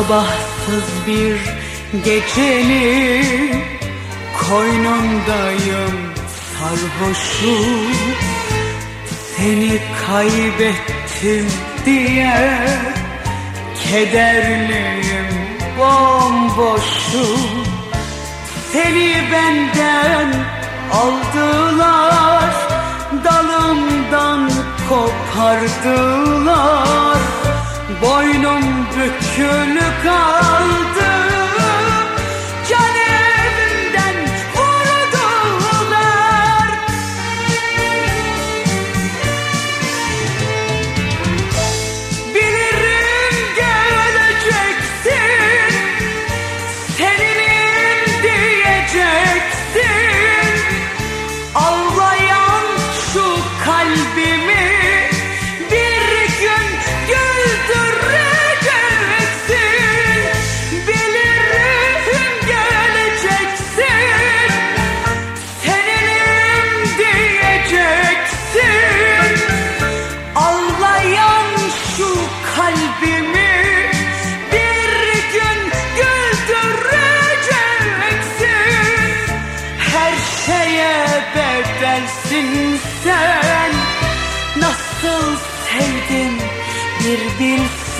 Sabahsız bir gecenin koynundayım sarhoşum Seni kaybettim diye kederliyim bomboşum Seni benden aldılar dalımdan kopardılar Boynum bükülü kaldı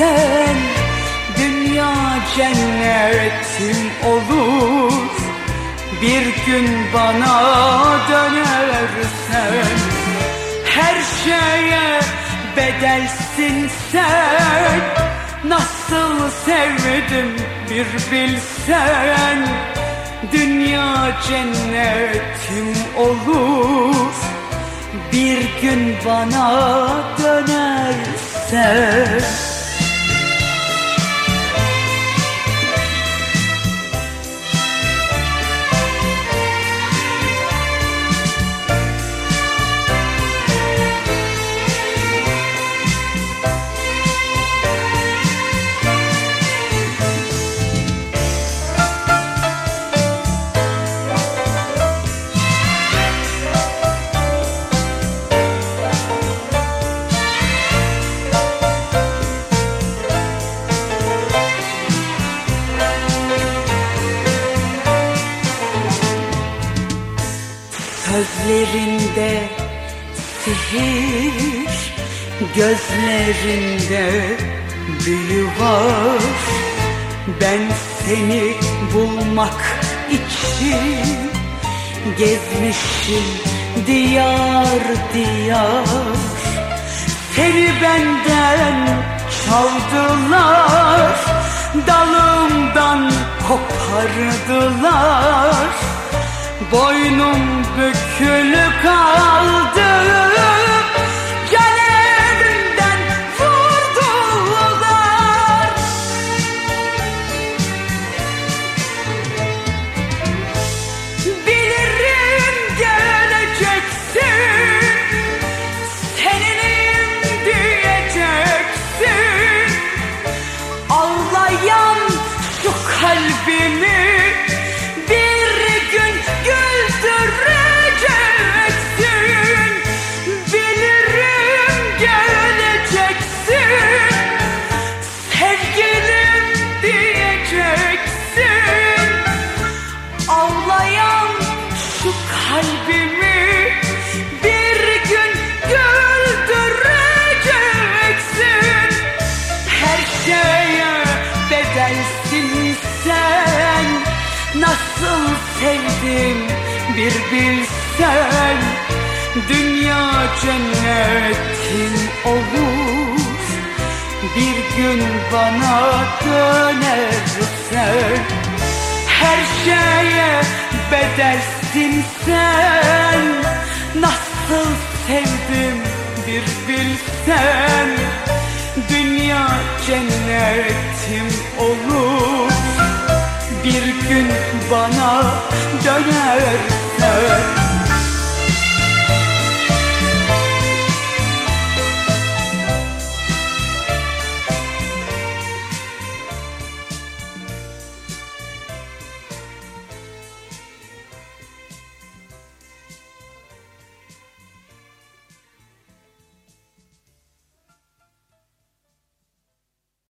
bilsen Dünya cennetim olur. Bir gün bana dönersen Her şeye bedelsin sen. Nasıl sevdim bir bilsen Dünya cennetim olur. Bir gün bana dönersen Sözlerinde sihir Gözlerinde büyü var. Ben seni bulmak için Gezmişim diyar diyar. Seni benden çaldılar Dalımdan kopardılar Boynum bükülü kaldı diyeceksin Ağlayan şu kalbimi bir gün güldüreceksin. Her şeye bedelsin sen. Nasıl sevdim bir bilsen. Dünya cennetin olur Bir gün bana dönersen Her şeye bedelsin sen. Nasıl sevdim bir bilsen. Dünya cennetim olur. Bir gün bana dönersen